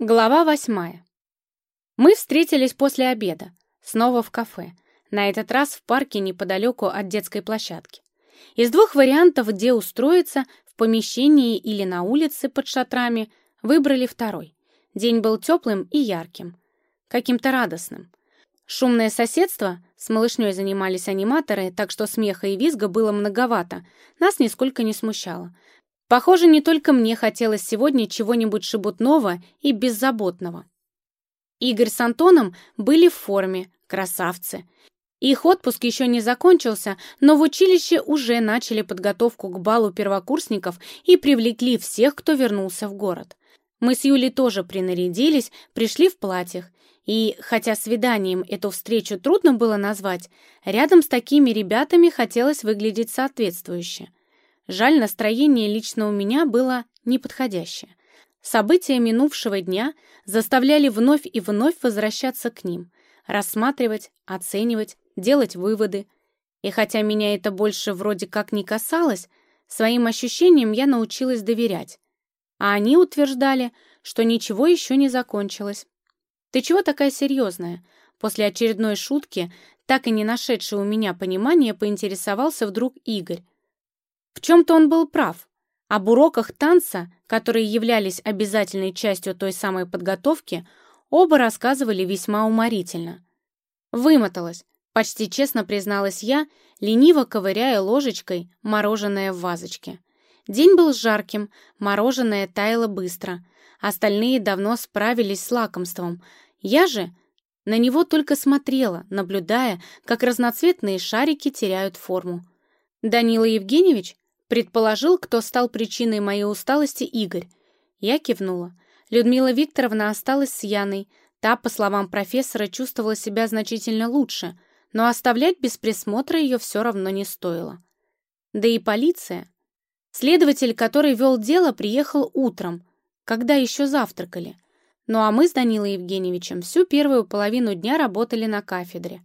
Глава восьмая. Мы встретились после обеда, снова в кафе, на этот раз в парке неподалеку от детской площадки. Из двух вариантов, где устроиться, в помещении или на улице под шатрами, выбрали второй. День был теплым и ярким, каким-то радостным. Шумное соседство, с малышней занимались аниматоры, так что смеха и визга было многовато, нас нисколько не смущало. Похоже, не только мне хотелось сегодня чего-нибудь шебутного и беззаботного. Игорь с Антоном были в форме, красавцы. Их отпуск еще не закончился, но в училище уже начали подготовку к балу первокурсников и привлекли всех, кто вернулся в город. Мы с Юлей тоже принарядились, пришли в платьях. И, хотя свиданием эту встречу трудно было назвать, рядом с такими ребятами хотелось выглядеть соответствующе. Жаль, настроение лично у меня было неподходящее. События минувшего дня заставляли вновь и вновь возвращаться к ним, рассматривать, оценивать, делать выводы. И хотя меня это больше вроде как не касалось, своим ощущениям я научилась доверять. А они утверждали, что ничего еще не закончилось. «Ты чего такая серьезная?» После очередной шутки, так и не нашедший у меня понимания, поинтересовался вдруг Игорь. В чем-то он был прав. Об уроках танца, которые являлись обязательной частью той самой подготовки, оба рассказывали весьма уморительно. Вымоталась, почти честно призналась я, лениво ковыряя ложечкой мороженое в вазочке. День был жарким, мороженое таяло быстро. Остальные давно справились с лакомством. Я же на него только смотрела, наблюдая, как разноцветные шарики теряют форму. Данила Евгеньевич Предположил, кто стал причиной моей усталости Игорь. Я кивнула. Людмила Викторовна осталась с Яной. Та, по словам профессора, чувствовала себя значительно лучше, но оставлять без присмотра ее все равно не стоило. Да и полиция. Следователь, который вел дело, приехал утром, когда еще завтракали. Ну а мы с Данилой Евгеньевичем всю первую половину дня работали на кафедре.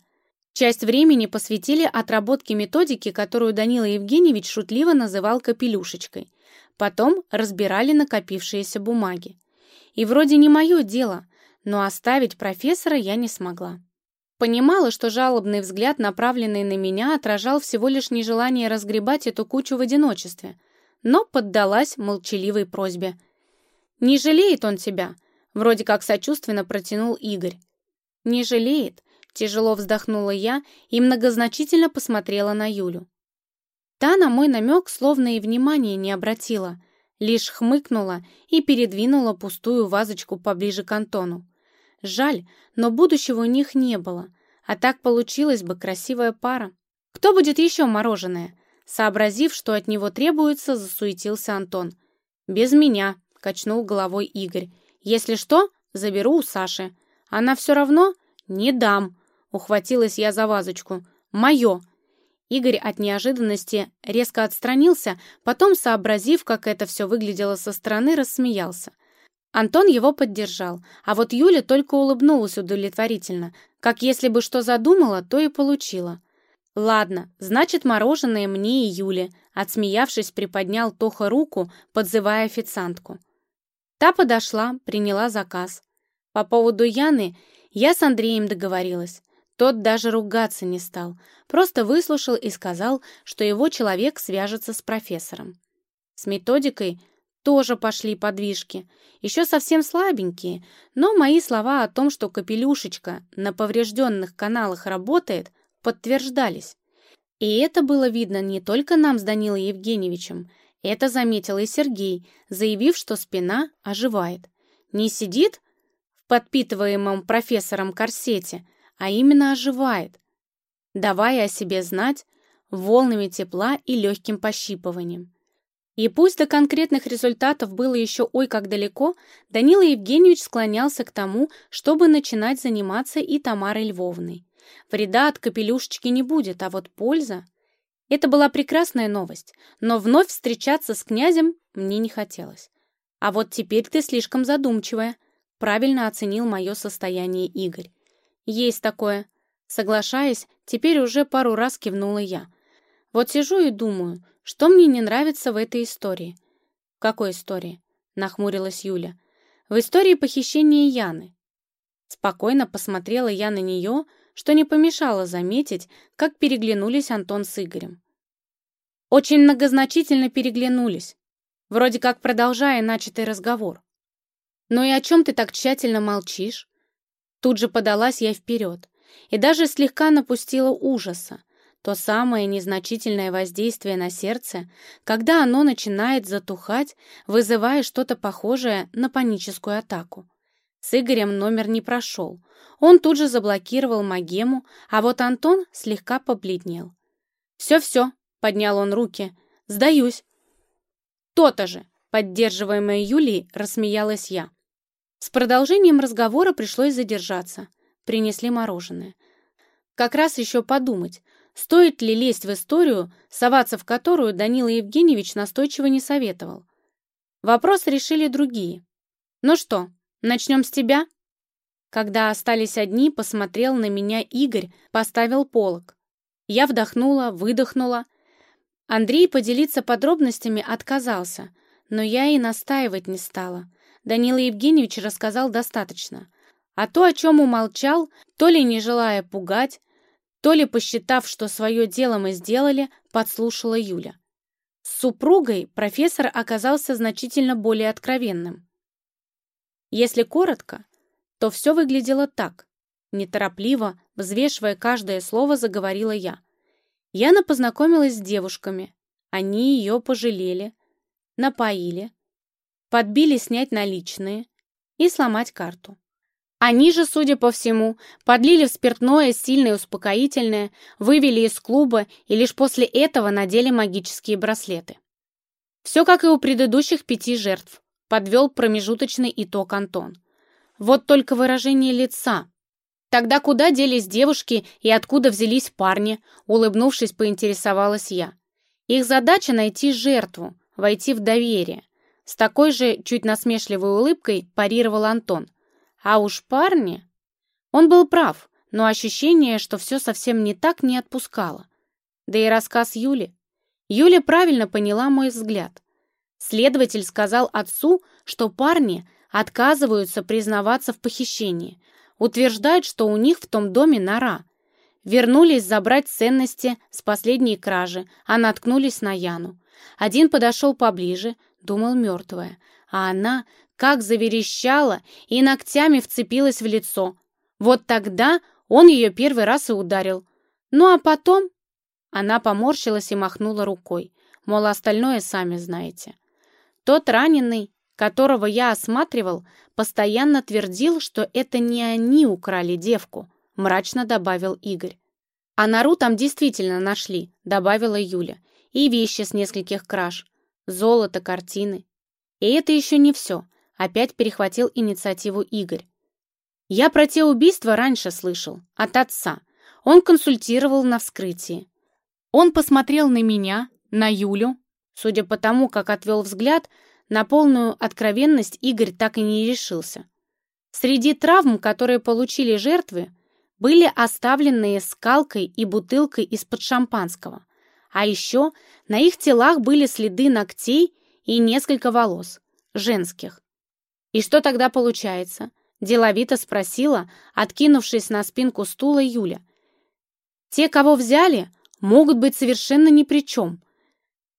Часть времени посвятили отработке методики, которую Данила Евгеньевич шутливо называл «капелюшечкой». Потом разбирали накопившиеся бумаги. И вроде не мое дело, но оставить профессора я не смогла. Понимала, что жалобный взгляд, направленный на меня, отражал всего лишь нежелание разгребать эту кучу в одиночестве, но поддалась молчаливой просьбе. «Не жалеет он тебя?» — вроде как сочувственно протянул Игорь. «Не жалеет», Тяжело вздохнула я и многозначительно посмотрела на Юлю. Та на мой намек словно и внимания не обратила, лишь хмыкнула и передвинула пустую вазочку поближе к Антону. Жаль, но будущего у них не было, а так получилась бы красивая пара. «Кто будет еще мороженое?» Сообразив, что от него требуется, засуетился Антон. «Без меня», — качнул головой Игорь. «Если что, заберу у Саши. Она все равно не дам», Ухватилась я за вазочку. «Мое!» Игорь от неожиданности резко отстранился, потом, сообразив, как это все выглядело со стороны, рассмеялся. Антон его поддержал, а вот Юля только улыбнулась удовлетворительно, как если бы что задумала, то и получила. «Ладно, значит, мороженое мне и Юле», отсмеявшись, приподнял Тоха руку, подзывая официантку. Та подошла, приняла заказ. По поводу Яны я с Андреем договорилась. Тот даже ругаться не стал, просто выслушал и сказал, что его человек свяжется с профессором. С методикой тоже пошли подвижки, еще совсем слабенькие, но мои слова о том, что капелюшечка на поврежденных каналах работает, подтверждались. И это было видно не только нам с Данилой Евгеньевичем, это заметил и Сергей, заявив, что спина оживает. Не сидит в подпитываемом профессором корсете, а именно оживает, давая о себе знать волнами тепла и легким пощипыванием. И пусть до конкретных результатов было еще ой как далеко, Данила Евгеньевич склонялся к тому, чтобы начинать заниматься и Тамарой Львовной. Вреда от капелюшечки не будет, а вот польза... Это была прекрасная новость, но вновь встречаться с князем мне не хотелось. А вот теперь ты слишком задумчивая, правильно оценил мое состояние Игорь. «Есть такое». Соглашаясь, теперь уже пару раз кивнула я. Вот сижу и думаю, что мне не нравится в этой истории. «В какой истории?» — нахмурилась Юля. в истории похищения Яны. Спокойно посмотрела я на нее, что не помешало заметить, как переглянулись Антон с Игорем. Очень многозначительно переглянулись, вроде как продолжая начатый разговор. «Ну и о чем ты так тщательно молчишь?» Тут же подалась я вперед и даже слегка напустила ужаса, то самое незначительное воздействие на сердце, когда оно начинает затухать, вызывая что-то похожее на паническую атаку. С Игорем номер не прошел. Он тут же заблокировал магему, а вот Антон слегка побледнел. «Все-все», — поднял он руки, — «сдаюсь». «То-то же», — поддерживаемая Юлией, рассмеялась я. С продолжением разговора пришлось задержаться. Принесли мороженое. Как раз еще подумать, Стоит ли лезть в историю, соваться в которую Данила Евгеньевич настойчиво не советовал? Вопрос решили другие. «Ну что, начнем с тебя?» Когда остались одни, посмотрел на меня Игорь, поставил полок. Я вдохнула, выдохнула. Андрей поделиться подробностями отказался, но я и настаивать не стала. Данила Евгеньевич рассказал достаточно. А то, о чем умолчал, то ли не желая пугать, то ли посчитав, что свое дело мы сделали, подслушала Юля. С супругой профессор оказался значительно более откровенным. Если коротко, то все выглядело так. Неторопливо, взвешивая каждое слово, заговорила я. Яна познакомилась с девушками. Они ее пожалели, напоили, подбили снять наличные и сломать карту. Они же, судя по всему, подлили в спиртное сильное успокоительное, вывели из клуба и лишь после этого надели магические браслеты. Все как и у предыдущих пяти жертв, подвел промежуточный итог Антон. Вот только выражение лица. Тогда куда делись девушки и откуда взялись парни, улыбнувшись, поинтересовалась я. Их задача найти жертву, войти в доверие. С такой же чуть насмешливой улыбкой парировал Антон. А уж парни... Он был прав, но ощущение, что все совсем не так, не отпускало. Да и рассказ Юли. Юля правильно поняла мой взгляд. Следователь сказал отцу, что парни отказываются признаваться в похищении, утверждают, что у них в том доме нора. Вернулись забрать ценности с последней кражи, а наткнулись на Яну. Один подошел поближе, думал мертвая, а она как заверещала и ногтями вцепилась в лицо. Вот тогда он ее первый раз и ударил. Ну а потом... Она поморщилась и махнула рукой, мол, остальное сами знаете. Тот раненый, которого я осматривал, постоянно твердил, что это не они украли девку, мрачно добавил Игорь. А нору там действительно нашли, добавила Юля, и вещи с нескольких краж, золото, картины. И это еще не все. Опять перехватил инициативу Игорь. Я про те убийства раньше слышал, от отца. Он консультировал на вскрытии. Он посмотрел на меня, на Юлю. Судя по тому, как отвел взгляд, на полную откровенность Игорь так и не решился. Среди травм, которые получили жертвы, были оставленные скалкой и бутылкой из-под шампанского. А еще на их телах были следы ногтей и несколько волос, женских. «И что тогда получается?» — деловито спросила, откинувшись на спинку стула Юля. «Те, кого взяли, могут быть совершенно ни при чем.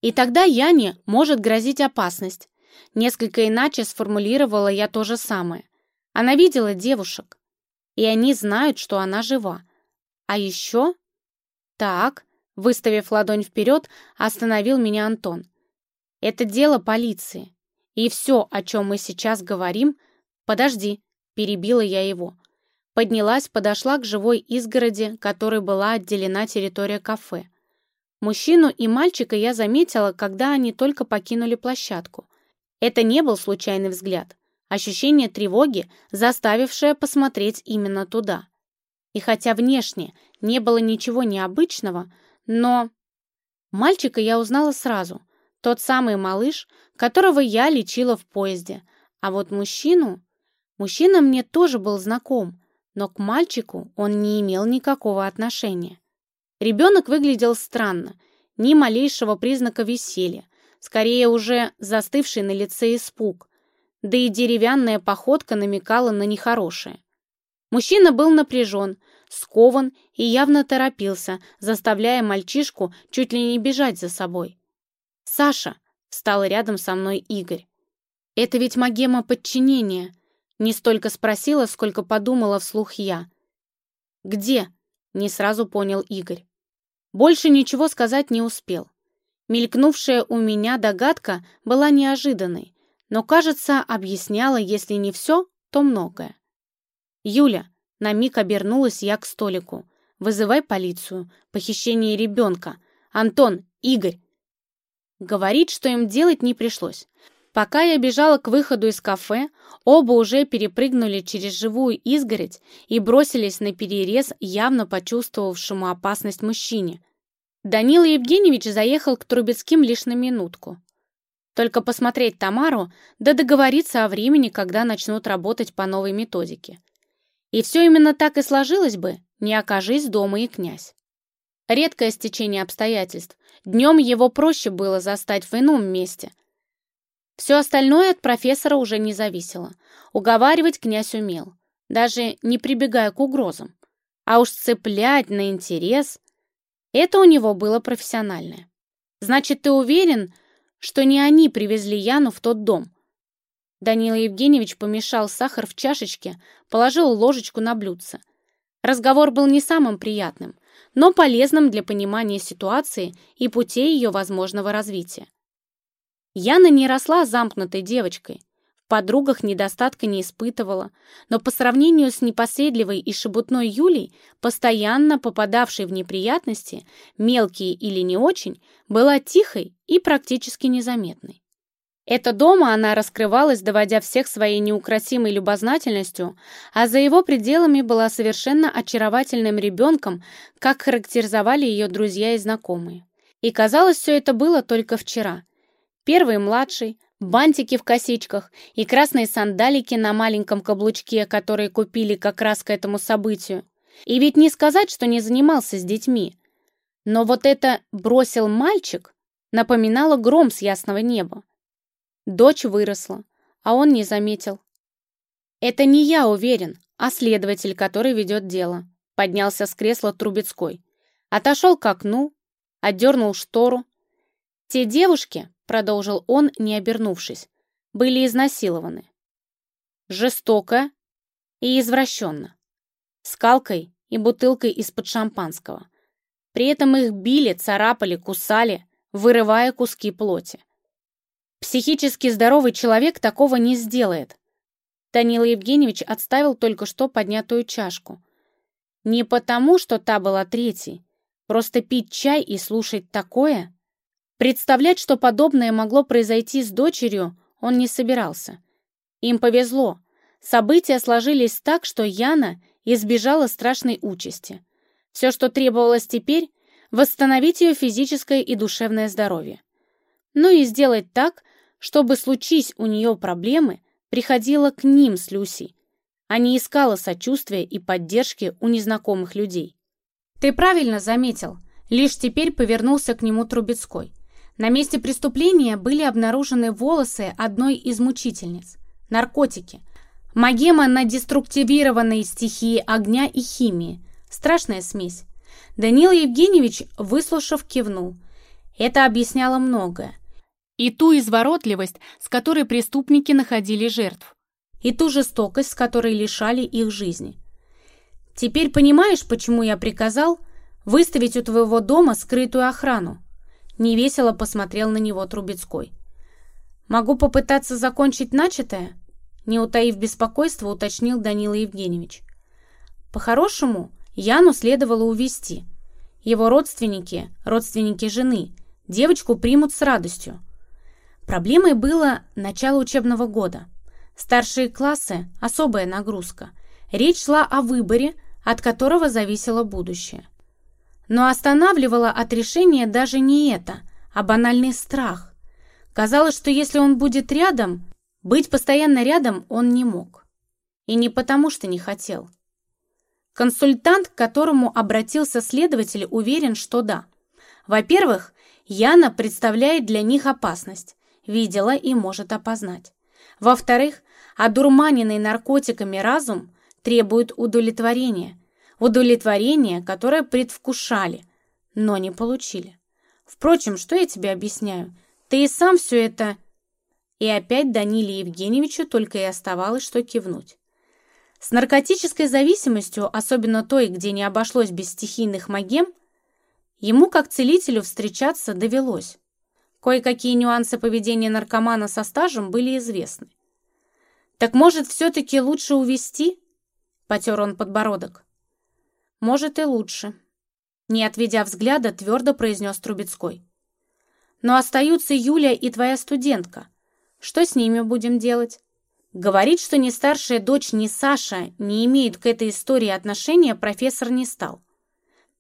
И тогда Яне может грозить опасность. Несколько иначе сформулировала я то же самое. Она видела девушек, и они знают, что она жива. А еще... Так, выставив ладонь вперед, остановил меня Антон. Это дело полиции. И все, о чем мы сейчас говорим... Подожди, перебила я его. Поднялась, подошла к живой изгороди, которой была отделена территория кафе. Мужчину и мальчика я заметила, когда они только покинули площадку. Это не был случайный взгляд. Ощущение тревоги, заставившее посмотреть именно туда. И хотя внешне не было ничего необычного, но... Мальчика я узнала сразу. Тот самый малыш, которого я лечила в поезде. А вот мужчину... Мужчина мне тоже был знаком, но к мальчику он не имел никакого отношения. Ребенок выглядел странно, ни малейшего признака веселья, скорее уже застывший на лице испуг. да и деревянная походка намекала на нехорошее. Мужчина был напряжен, скован и явно торопился, заставляя мальчишку чуть ли не бежать за собой. «Саша!» — встал рядом со мной Игорь. «Это ведь магема подчинения!» Не столько спросила, сколько подумала вслух я. «Где?» — не сразу понял Игорь. Больше ничего сказать не успел. Мелькнувшая у меня догадка была неожиданной, но, кажется, объясняла, если не все, то многое. «Юля», — на миг обернулась я к столику, «вызывай полицию, похищение ребенка. Антон, Игорь». Говорить, что им делать, не пришлось. Пока я бежала к выходу из кафе, оба уже перепрыгнули через живую изгородь и бросились на перерез явно почувствовавшему опасность мужчине. Данила Евгеньевич заехал к Трубецким лишь на минутку. Только посмотреть Тамару, да договориться о времени, когда начнут работать по новой методике. И все именно так и сложилось бы, не окажись дома и князь. Редкое стечение обстоятельств. Днем его проще было застать в ином месте – все остальное от профессора уже не зависело. Уговаривать князь умел, даже не прибегая к угрозам. А уж цеплять на интерес — это у него было профессиональное. Значит, ты уверен, что не они привезли Яну в тот дом? Данила Евгеньевич помешал сахар в чашечке, положил ложечку на блюдце. Разговор был не самым приятным, но полезным для понимания ситуации и путей ее возможного развития. Яна не росла замкнутой девочкой, в подругах недостатка не испытывала, но по сравнению с непоседливой и шебутной Юлей, постоянно попадавшей в неприятности, мелкие или не очень, была тихой и практически незаметной. Это дома она раскрывалась, доводя всех своей неукротимой любознательностью, а за его пределами была совершенно очаровательным ребенком, как характеризовали ее друзья и знакомые. И казалось, все это было только вчера – Первый младший, бантики в косичках и красные сандалики на маленьком каблучке, которые купили как раз к этому событию. И ведь не сказать, что не занимался с детьми. Но вот это «бросил мальчик» напоминало гром с ясного неба. Дочь выросла, а он не заметил. «Это не я уверен, а следователь, который ведет дело», поднялся с кресла Трубецкой. Отошел к окну, отдернул штору. Те девушки, продолжил он, не обернувшись, были изнасилованы. Жестоко и извращенно. Скалкой и бутылкой из-под шампанского. При этом их били, царапали, кусали, вырывая куски плоти. Психически здоровый человек такого не сделает. Данила Евгеньевич отставил только что поднятую чашку. Не потому, что та была третьей. Просто пить чай и слушать такое Представлять, что подобное могло произойти с дочерью, он не собирался. Им повезло. События сложились так, что Яна избежала страшной участи. Все, что требовалось теперь, восстановить ее физическое и душевное здоровье. Ну и сделать так, чтобы, случись у нее проблемы, приходила к ним с Люсей, а не искала сочувствия и поддержки у незнакомых людей. «Ты правильно заметил», лишь теперь повернулся к нему Трубецкой – на месте преступления были обнаружены волосы одной из мучительниц. Наркотики. Магема на деструктивированной стихии огня и химии. Страшная смесь. Данил Евгеньевич, выслушав, кивнул. Это объясняло многое. И ту изворотливость, с которой преступники находили жертв. И ту жестокость, с которой лишали их жизни. Теперь понимаешь, почему я приказал выставить у твоего дома скрытую охрану? Невесело посмотрел на него Трубецкой. «Могу попытаться закончить начатое?» Не утаив беспокойства, уточнил Данила Евгеньевич. По-хорошему, Яну следовало увести. Его родственники, родственники жены, девочку примут с радостью. Проблемой было начало учебного года. Старшие классы – особая нагрузка. Речь шла о выборе, от которого зависело будущее. Но останавливало от решения даже не это, а банальный страх. Казалось, что если он будет рядом, быть постоянно рядом он не мог. И не потому, что не хотел. Консультант, к которому обратился следователь, уверен, что да. Во-первых, Яна представляет для них опасность, видела и может опознать. Во-вторых, одурманенный наркотиками разум требует удовлетворения. Удовлетворения, которое предвкушали, но не получили. Впрочем, что я тебе объясняю? Ты и сам все это... И опять Даниле Евгеньевичу только и оставалось, что кивнуть. С наркотической зависимостью, особенно той, где не обошлось без стихийных магем, ему как целителю встречаться довелось. Кое-какие нюансы поведения наркомана со стажем были известны. «Так, может, все-таки лучше увести?» — потер он подбородок. «Может, и лучше», — не отведя взгляда, твердо произнес Трубецкой. «Но остаются Юля и твоя студентка. Что с ними будем делать?» Говорить, что ни старшая дочь, ни Саша не имеют к этой истории отношения, профессор не стал.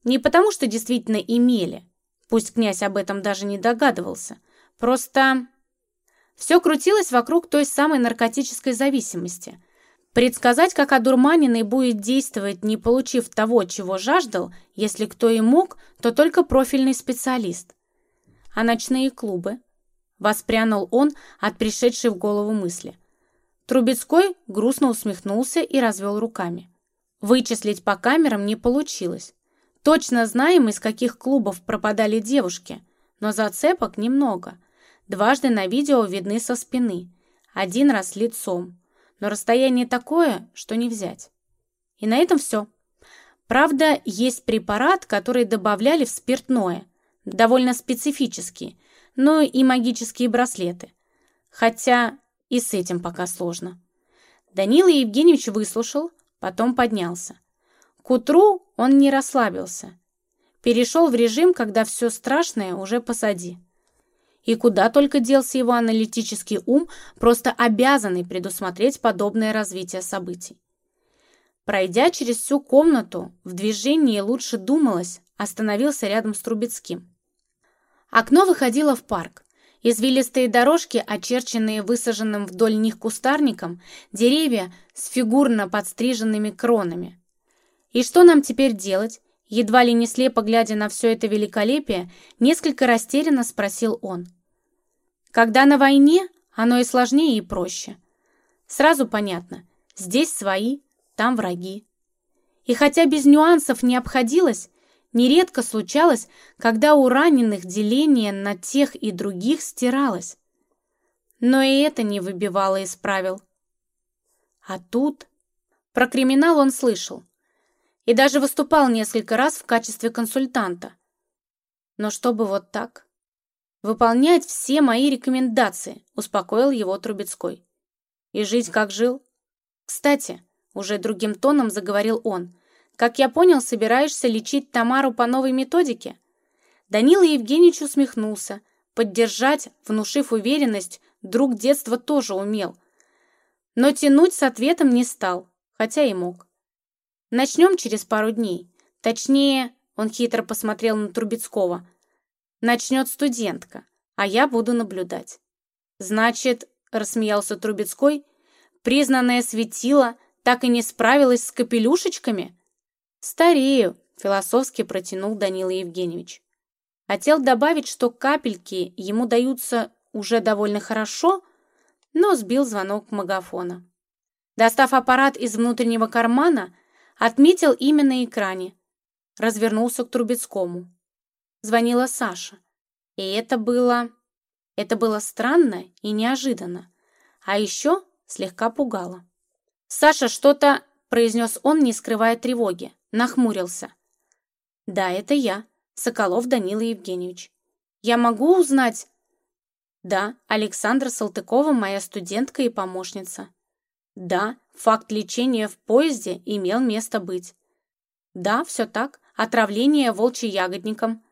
Не потому, что действительно имели, Пусть князь об этом даже не догадывался. Просто все крутилось вокруг той самой наркотической зависимости. Предсказать, как одурманенный будет действовать, не получив того, чего жаждал, если кто и мог, то только профильный специалист. А ночные клубы? Воспрянул он от пришедшей в голову мысли. Трубецкой грустно усмехнулся и развел руками. Вычислить по камерам не получилось. Точно знаем, из каких клубов пропадали девушки, но зацепок немного. Дважды на видео видны со спины, один раз лицом, но расстояние такое, что не взять. И на этом все. Правда, есть препарат, который добавляли в спиртное, довольно специфический, но и магические браслеты. Хотя и с этим пока сложно. Данила Евгеньевич выслушал, потом поднялся. К утру он не расслабился. Перешел в режим, когда все страшное уже посади. И куда только делся его аналитический ум, просто обязанный предусмотреть подобное развитие событий. Пройдя через всю комнату, в движении лучше думалось, остановился рядом с Трубецким. Окно выходило в парк. Извилистые дорожки, очерченные высаженным вдоль них кустарником, деревья с фигурно подстриженными кронами – «И что нам теперь делать?» Едва ли не слепо глядя на все это великолепие, несколько растерянно спросил он. «Когда на войне, оно и сложнее, и проще. Сразу понятно, здесь свои, там враги. И хотя без нюансов не обходилось, нередко случалось, когда у раненых деление на тех и других стиралось. Но и это не выбивало из правил. А тут... Про криминал он слышал, и даже выступал несколько раз в качестве консультанта. Но чтобы вот так? Выполнять все мои рекомендации, успокоил его Трубецкой. И жить как жил? Кстати, уже другим тоном заговорил он, как я понял, собираешься лечить Тамару по новой методике? Данила Евгеньевич усмехнулся. Поддержать, внушив уверенность, друг детства тоже умел. Но тянуть с ответом не стал, хотя и мог. Начнем через пару дней. Точнее, он хитро посмотрел на Трубецкого. Начнет студентка, а я буду наблюдать. Значит, рассмеялся Трубецкой, признанное светило так и не справилась с капелюшечками? Старею, философски протянул Данила Евгеньевич. Хотел добавить, что капельки ему даются уже довольно хорошо, но сбил звонок магафона. Достав аппарат из внутреннего кармана, Отметил имя на экране. Развернулся к Трубецкому. Звонила Саша. И это было... Это было странно и неожиданно. А еще слегка пугало. «Саша, что-то...» — произнес он, не скрывая тревоги. Нахмурился. «Да, это я, Соколов Данила Евгеньевич. Я могу узнать...» «Да, Александра Салтыкова моя студентка и помощница. Да, факт лечения в поезде имел место быть. Да, все так, отравление волчьеягодником.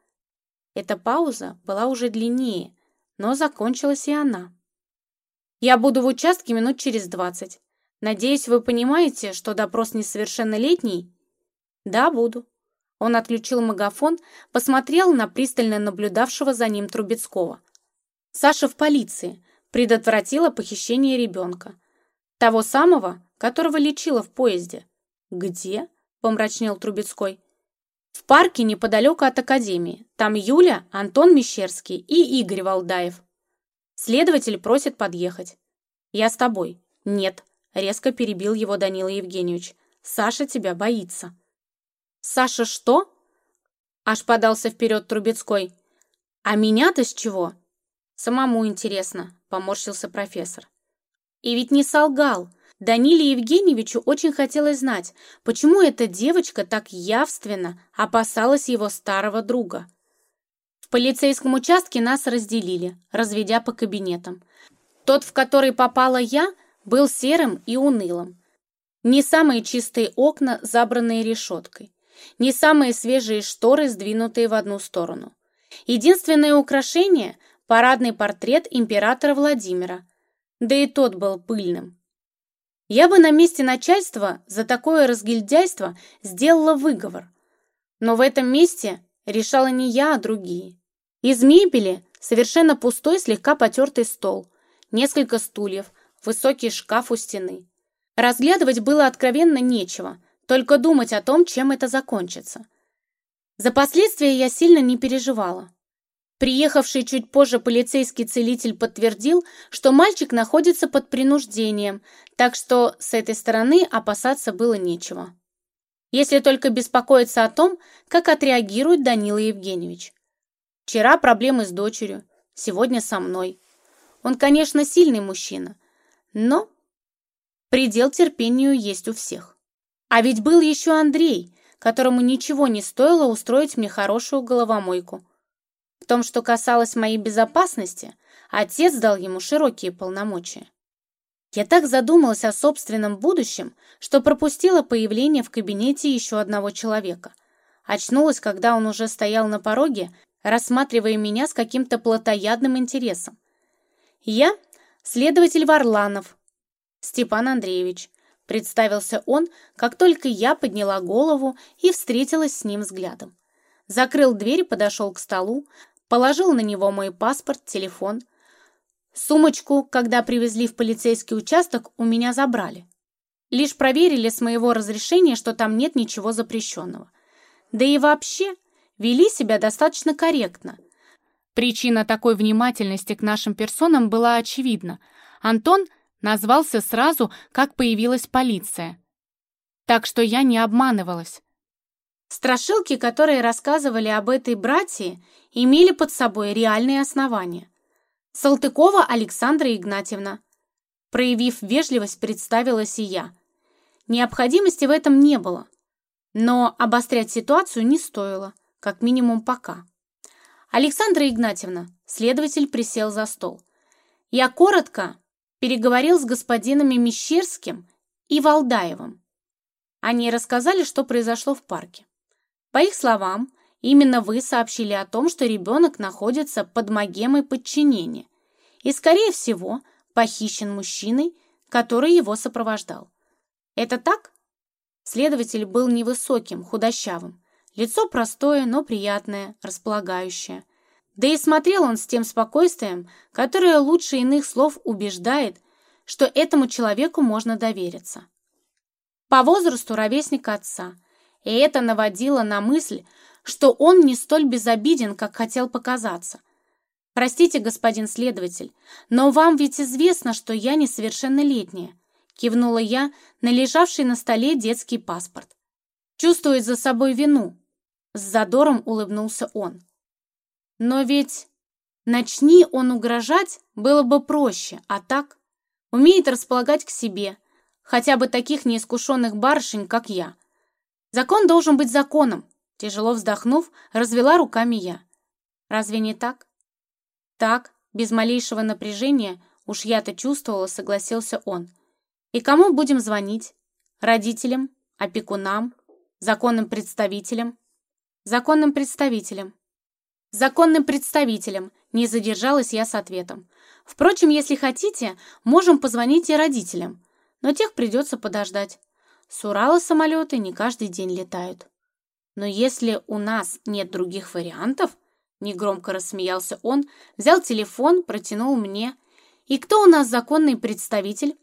Эта пауза была уже длиннее, но закончилась и она. Я буду в участке минут через двадцать. Надеюсь, вы понимаете, что допрос несовершеннолетний? Да, буду. Он отключил магафон, посмотрел на пристально наблюдавшего за ним Трубецкого. Саша в полиции предотвратила похищение ребенка. Того самого, которого лечила в поезде. Где? Помрачнел Трубецкой. В парке неподалеку от академии. Там Юля, Антон Мещерский и Игорь Валдаев. Следователь просит подъехать. «Я с тобой». «Нет», — резко перебил его Данила Евгеньевич. «Саша тебя боится». «Саша что?» Аж подался вперед Трубецкой. «А меня-то с чего?» «Самому интересно», — поморщился профессор. «И ведь не солгал. Даниле Евгеньевичу очень хотелось знать, почему эта девочка так явственно опасалась его старого друга. В полицейском участке нас разделили, разведя по кабинетам. Тот, в который попала я, был серым и унылым. Не самые чистые окна, забранные решеткой. Не самые свежие шторы, сдвинутые в одну сторону. Единственное украшение – парадный портрет императора Владимира. Да и тот был пыльным. Я бы на месте начальства за такое разгильдяйство сделала выговор. Но в этом месте решала не я, а другие. Из мебели совершенно пустой, слегка потертый стол, несколько стульев, высокий шкаф у стены. Разглядывать было откровенно нечего, только думать о том, чем это закончится. За последствия я сильно не переживала. Приехавший чуть позже полицейский целитель подтвердил, что мальчик находится под принуждением, так что с этой стороны опасаться было нечего. Если только беспокоиться о том, как отреагирует Данила Евгеньевич. Вчера проблемы с дочерью, сегодня со мной. Он, конечно, сильный мужчина, но предел терпению есть у всех. А ведь был еще Андрей, которому ничего не стоило устроить мне хорошую головомойку – в том, что касалось моей безопасности, отец дал ему широкие полномочия. Я так задумалась о собственном будущем, что пропустила появление в кабинете еще одного человека. Очнулась, когда он уже стоял на пороге, рассматривая меня с каким-то плотоядным интересом. «Я — следователь Варланов, Степан Андреевич», — представился он, как только я подняла голову и встретилась с ним взглядом. Закрыл дверь подошел к столу, Положил на него мой паспорт, телефон. Сумочку, когда привезли в полицейский участок, у меня забрали. Лишь проверили с моего разрешения, что там нет ничего запрещенного. Да и вообще, вели себя достаточно корректно. Причина такой внимательности к нашим персонам была очевидна. Антон назвался сразу, как появилась полиция. Так что я не обманывалась. Страшилки, которые рассказывали об этой братье, имели под собой реальные основания. Салтыкова Александра Игнатьевна. Проявив вежливость, представилась и я. Необходимости в этом не было, но обострять ситуацию не стоило, как минимум пока. Александра Игнатьевна, следователь присел за стол. Я коротко переговорил с господинами Мещерским и Валдаевым. Они рассказали, что произошло в парке. По их словам, именно вы сообщили о том, что ребенок находится под магемой подчинения и, скорее всего, похищен мужчиной, который его сопровождал. Это так? Следователь был невысоким, худощавым. Лицо простое, но приятное, располагающее. Да и смотрел он с тем спокойствием, которое лучше иных слов убеждает, что этому человеку можно довериться. По возрасту ровесник отца, и это наводило на мысль, что он не столь безобиден, как хотел показаться. «Простите, господин следователь, но вам ведь известно, что я несовершеннолетняя», кивнула я на лежавший на столе детский паспорт. «Чувствует за собой вину», с задором улыбнулся он. «Но ведь начни он угрожать, было бы проще, а так умеет располагать к себе, хотя бы таких неискушенных барышень, как я. Закон должен быть законом. Тяжело вздохнув, развела руками я. Разве не так? Так, без малейшего напряжения, уж я-то чувствовала, согласился он. И кому будем звонить? Родителям? Опекунам? Законным представителям? Законным представителям. Законным представителям, не задержалась я с ответом. Впрочем, если хотите, можем позвонить и родителям, но тех придется подождать. С Урала самолеты не каждый день летают. Но если у нас нет других вариантов, негромко рассмеялся он, взял телефон, протянул мне. И кто у нас законный представитель?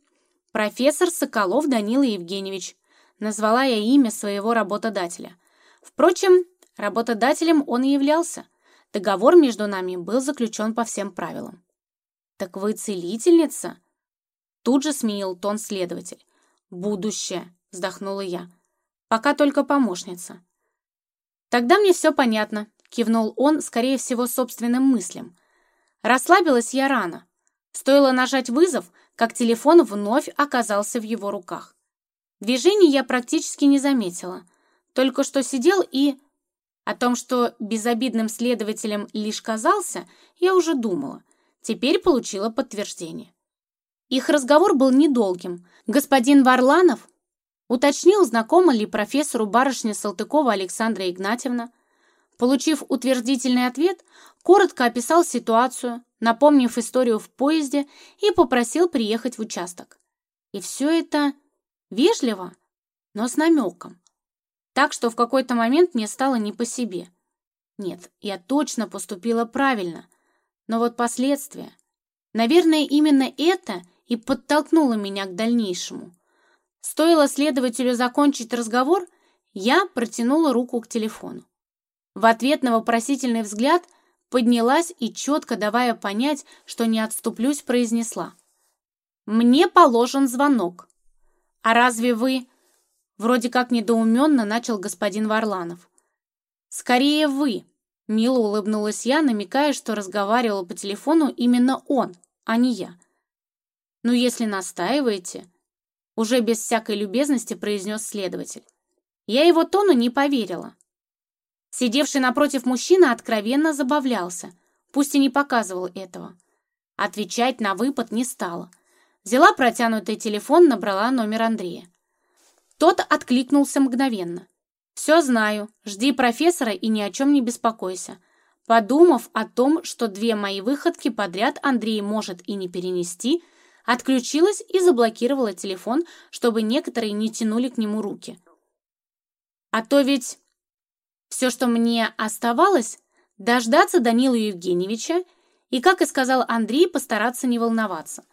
Профессор Соколов Данила Евгеньевич. Назвала я имя своего работодателя. Впрочем, работодателем он и являлся. Договор между нами был заключен по всем правилам. «Так вы целительница?» Тут же сменил тон следователь. «Будущее», — вздохнула я. «Пока только помощница». «Тогда мне все понятно», — кивнул он, скорее всего, собственным мыслям. Расслабилась я рано. Стоило нажать вызов, как телефон вновь оказался в его руках. Движений я практически не заметила. Только что сидел и... О том, что безобидным следователем лишь казался, я уже думала. Теперь получила подтверждение. Их разговор был недолгим. Господин Варланов уточнил, знакома ли профессору барышня Салтыкова Александра Игнатьевна. Получив утвердительный ответ, коротко описал ситуацию, напомнив историю в поезде и попросил приехать в участок. И все это вежливо, но с намеком. Так что в какой-то момент мне стало не по себе. Нет, я точно поступила правильно. Но вот последствия... Наверное, именно это и подтолкнуло меня к дальнейшему. Стоило следователю закончить разговор, я протянула руку к телефону. В ответ на вопросительный взгляд поднялась и, четко давая понять, что не отступлюсь, произнесла. «Мне положен звонок. А разве вы...» Вроде как недоуменно начал господин Варланов. «Скорее вы!» — мило улыбнулась я, намекая, что разговаривала по телефону именно он, а не я. «Ну, если настаиваете...» Уже без всякой любезности произнес следователь. Я его тону не поверила. Сидевший напротив мужчина откровенно забавлялся, пусть и не показывал этого. Отвечать на выпад не стала. Взяла протянутый телефон, набрала номер Андрея. Тот откликнулся мгновенно. «Все знаю. Жди профессора и ни о чем не беспокойся». Подумав о том, что две мои выходки подряд Андрей может и не перенести, отключилась и заблокировала телефон, чтобы некоторые не тянули к нему руки. А то ведь все, что мне оставалось, дождаться Данила Евгеньевича и, как и сказал Андрей, постараться не волноваться.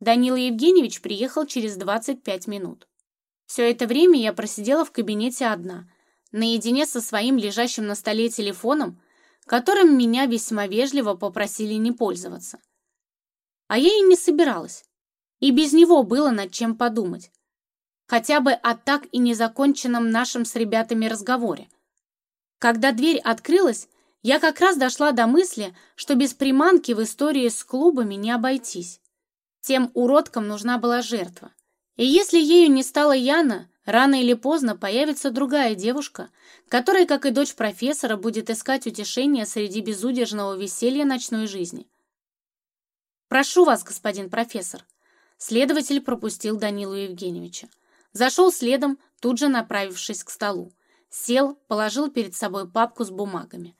Данила Евгеньевич приехал через 25 минут. Все это время я просидела в кабинете одна, наедине со своим лежащим на столе телефоном, которым меня весьма вежливо попросили не пользоваться. А я и не собиралась. И без него было над чем подумать. Хотя бы о так и незаконченном нашем с ребятами разговоре. Когда дверь открылась, я как раз дошла до мысли, что без приманки в истории с клубами не обойтись. Тем уродкам нужна была жертва. И если ею не стала Яна, рано или поздно появится другая девушка, которая, как и дочь профессора, будет искать утешение среди безудержного веселья ночной жизни. «Прошу вас, господин профессор». Следователь пропустил Данилу Евгеньевича. Зашел следом, тут же направившись к столу. Сел, положил перед собой папку с бумагами.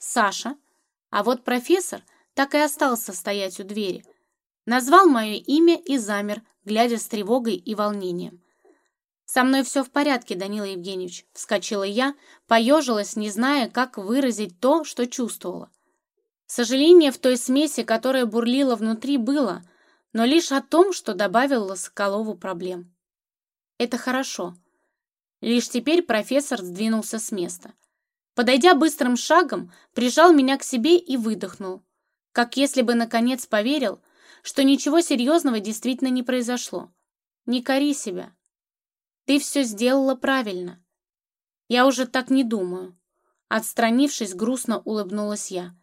Саша, а вот профессор так и остался стоять у двери. Назвал мое имя и замер, глядя с тревогой и волнением. «Со мной все в порядке, Данила Евгеньевич», — вскочила я, поежилась, не зная, как выразить то, что чувствовала. Сожаление в той смеси, которая бурлила внутри, было, но лишь о том, что добавило Соколову проблем. «Это хорошо», Лишь теперь профессор сдвинулся с места. Подойдя быстрым шагом, прижал меня к себе и выдохнул, как если бы наконец поверил, что ничего серьезного действительно не произошло. Не кори себя. Ты все сделала правильно. Я уже так не думаю. Отстранившись, грустно улыбнулась я.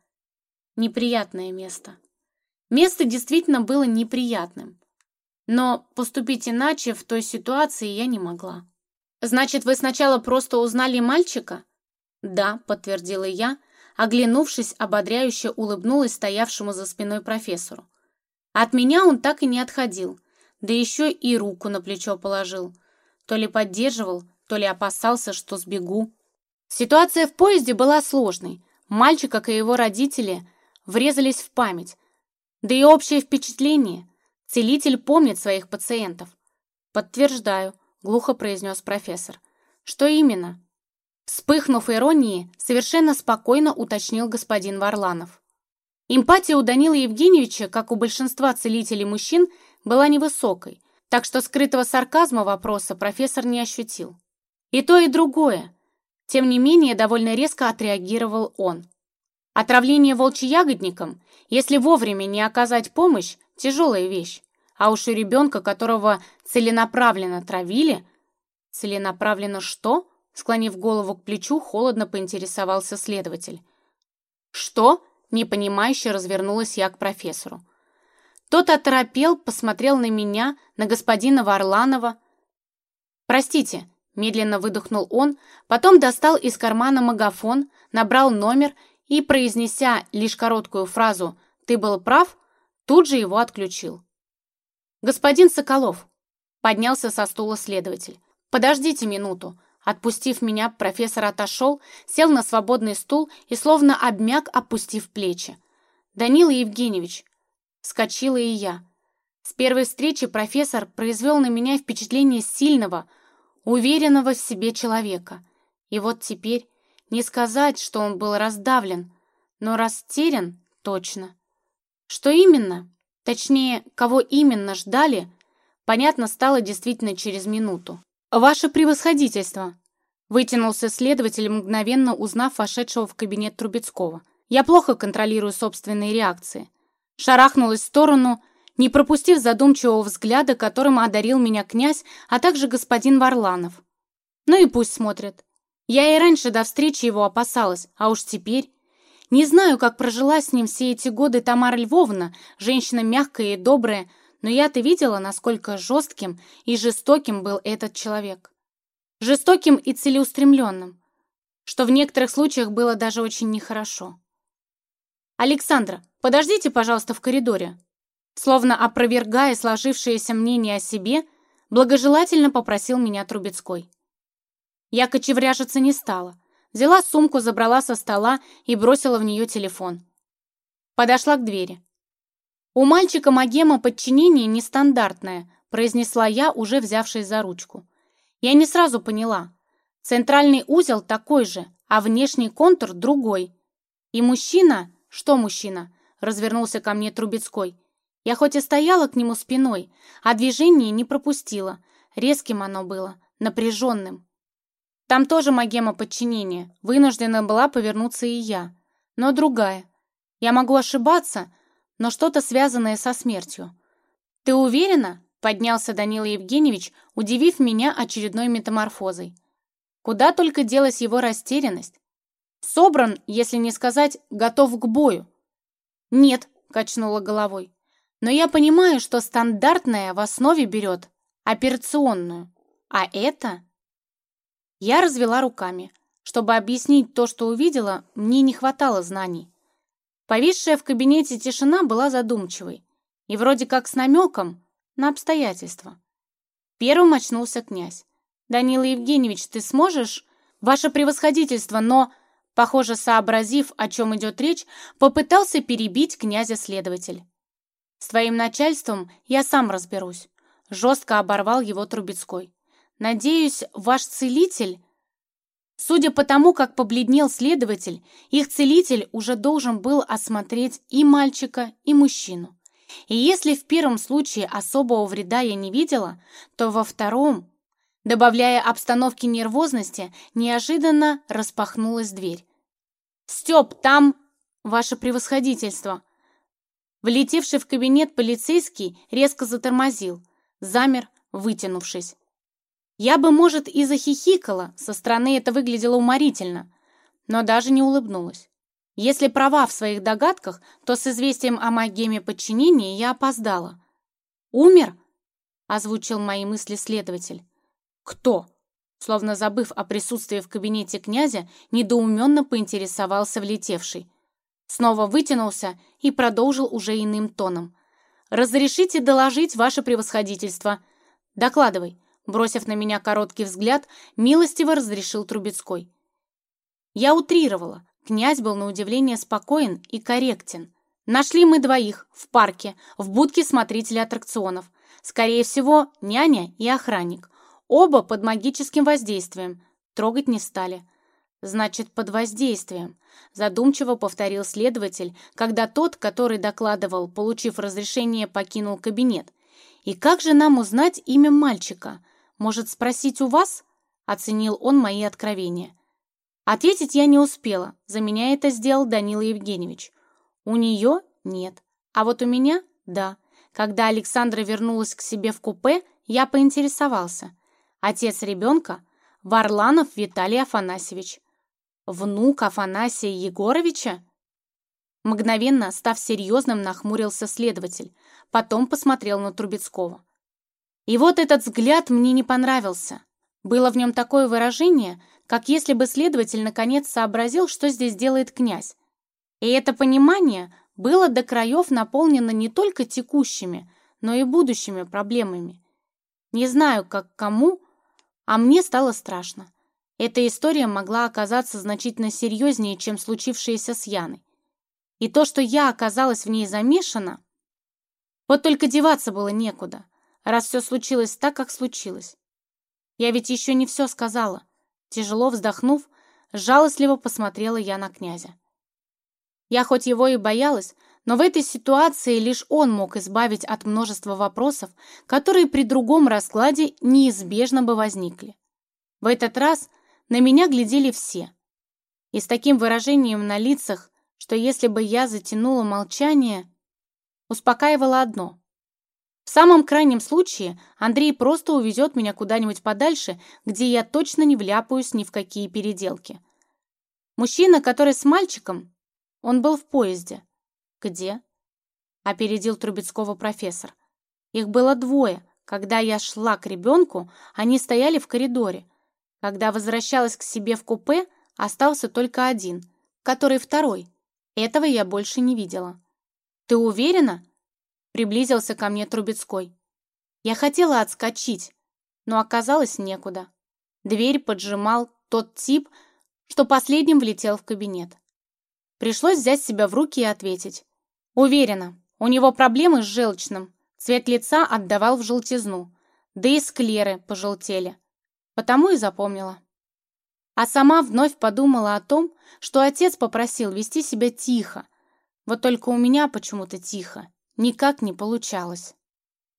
Неприятное место. Место действительно было неприятным. Но поступить иначе в той ситуации я не могла. «Значит, вы сначала просто узнали мальчика?» «Да», — подтвердила я, оглянувшись, ободряюще улыбнулась стоявшему за спиной профессору. От меня он так и не отходил, да еще и руку на плечо положил. То ли поддерживал, то ли опасался, что сбегу. Ситуация в поезде была сложной. Мальчик, как и его родители, врезались в память. Да и общее впечатление. Целитель помнит своих пациентов. Подтверждаю, глухо произнес профессор. «Что именно?» Вспыхнув иронией, совершенно спокойно уточнил господин Варланов. Эмпатия у Данила Евгеньевича, как у большинства целителей мужчин, была невысокой, так что скрытого сарказма вопроса профессор не ощутил. И то, и другое. Тем не менее, довольно резко отреагировал он. Отравление волчьягодником, если вовремя не оказать помощь, тяжелая вещь. А уж у ребенка, которого целенаправленно травили... Целенаправленно что? Склонив голову к плечу, холодно поинтересовался следователь. «Что?» — непонимающе развернулась я к профессору. Тот оторопел, посмотрел на меня, на господина Варланова. «Простите», — медленно выдохнул он, потом достал из кармана магафон, набрал номер и, произнеся лишь короткую фразу «Ты был прав», тут же его отключил. «Господин Соколов», — поднялся со стула следователь, «подождите минуту». Отпустив меня, профессор отошел, сел на свободный стул и словно обмяк, опустив плечи. «Данила Евгеньевич», — вскочила и я. С первой встречи профессор произвел на меня впечатление сильного, уверенного в себе человека. И вот теперь не сказать, что он был раздавлен, но растерян точно. Что именно, точнее, кого именно ждали, понятно стало действительно через минуту. «Ваше превосходительство!» Вытянулся следователь, мгновенно узнав вошедшего в кабинет Трубецкого. «Я плохо контролирую собственные реакции». Шарахнулась в сторону, не пропустив задумчивого взгляда, которым одарил меня князь, а также господин Варланов. Ну и пусть смотрят. Я и раньше до встречи его опасалась, а уж теперь... Не знаю, как прожила с ним все эти годы Тамара Львовна, женщина мягкая и добрая, но я-то видела, насколько жестким и жестоким был этот человек. Жестоким и целеустремленным, что в некоторых случаях было даже очень нехорошо. «Александра, подождите, пожалуйста, в коридоре», словно опровергая сложившееся мнение о себе, благожелательно попросил меня Трубецкой. Я кочевряжиться не стала. Взяла сумку, забрала со стола и бросила в нее телефон. Подошла к двери. «У мальчика Магема подчинение нестандартное», произнесла я, уже взявшись за ручку. Я не сразу поняла. Центральный узел такой же, а внешний контур другой. И мужчина... Что мужчина? Развернулся ко мне Трубецкой. Я хоть и стояла к нему спиной, а движение не пропустила. Резким оно было, напряженным. Там тоже магема подчинения. Вынуждена была повернуться и я. Но другая. Я могу ошибаться, но что-то связанное со смертью. «Ты уверена?» — поднялся Данила Евгеньевич, удивив меня очередной метаморфозой. Куда только делась его растерянность. Собран, если не сказать, готов к бою. «Нет», — качнула головой. «Но я понимаю, что стандартная в основе берет операционную. А это...» Я развела руками. Чтобы объяснить то, что увидела, мне не хватало знаний. Повисшая в кабинете тишина была задумчивой и вроде как с намеком на обстоятельства. Первым очнулся князь. «Данила Евгеньевич, ты сможешь? Ваше превосходительство, но...» Похоже, сообразив, о чем идет речь, попытался перебить князя-следователь. «С твоим начальством я сам разберусь», — жестко оборвал его Трубецкой. «Надеюсь, ваш целитель Судя по тому, как побледнел следователь, их целитель уже должен был осмотреть и мальчика, и мужчину. И если в первом случае особого вреда я не видела, то во втором, добавляя обстановке нервозности, неожиданно распахнулась дверь. «Степ, там ваше превосходительство!» Влетевший в кабинет полицейский резко затормозил, замер, вытянувшись. Я бы, может, и захихикала, со стороны это выглядело уморительно, но даже не улыбнулась. Если права в своих догадках, то с известием о магеме подчинения я опоздала. «Умер?» — озвучил мои мысли следователь. «Кто?» Словно забыв о присутствии в кабинете князя, недоуменно поинтересовался влетевший. Снова вытянулся и продолжил уже иным тоном. «Разрешите доложить ваше превосходительство. Докладывай, Бросив на меня короткий взгляд, милостиво разрешил Трубецкой. Я утрировала. Князь был на удивление спокоен и корректен. Нашли мы двоих в парке, в будке смотрителя аттракционов. Скорее всего, няня и охранник. Оба под магическим воздействием. Трогать не стали. Значит, под воздействием. Задумчиво повторил следователь, когда тот, который докладывал, получив разрешение, покинул кабинет. И как же нам узнать имя мальчика? Может, спросить у вас?» — оценил он мои откровения. Ответить я не успела, за меня это сделал Данила Евгеньевич. У нее нет, а вот у меня — да. Когда Александра вернулась к себе в купе, я поинтересовался. Отец ребенка – Варланов Виталий Афанасьевич. Внук Афанасия Егоровича? Мгновенно, став серьезным, нахмурился следователь, потом посмотрел на Трубецкого. И вот этот взгляд мне не понравился. Было в нем такое выражение, как если бы следователь наконец сообразил, что здесь делает князь. И это понимание было до краев наполнено не только текущими, но и будущими проблемами. Не знаю, как кому, а мне стало страшно. Эта история могла оказаться значительно серьезнее, чем случившееся с Яной. И то, что я оказалась в ней замешана, вот только деваться было некуда, раз все случилось так, как случилось. Я ведь еще не все сказала. Тяжело вздохнув, жалостливо посмотрела я на князя. Я хоть его и боялась, но в этой ситуации лишь он мог избавить от множества вопросов, которые при другом раскладе неизбежно бы возникли. В этот раз на меня глядели все. И с таким выражением на лицах, что если бы я затянула молчание, успокаивало одно. В самом крайнем случае Андрей просто увезет меня куда-нибудь подальше, где я точно не вляпаюсь ни в какие переделки. Мужчина, который с мальчиком, он был в поезде. Где? Опередил Трубецкого профессор. Их было двое. Когда я шла к ребенку, они стояли в коридоре. Когда возвращалась к себе в купе, остался только один, который второй. Этого я больше не видела. «Ты уверена?» Приблизился ко мне Трубецкой. Я хотела отскочить, но оказалось некуда. Дверь поджимал тот тип, что последним влетел в кабинет. Пришлось взять себя в руки и ответить. Уверена, у него проблемы с желчным. Цвет лица отдавал в желтизну, да и склеры пожелтели. Потому и запомнила. А сама вновь подумала о том, что отец попросил вести себя тихо. Вот только у меня почему-то тихо. Никак не получалось.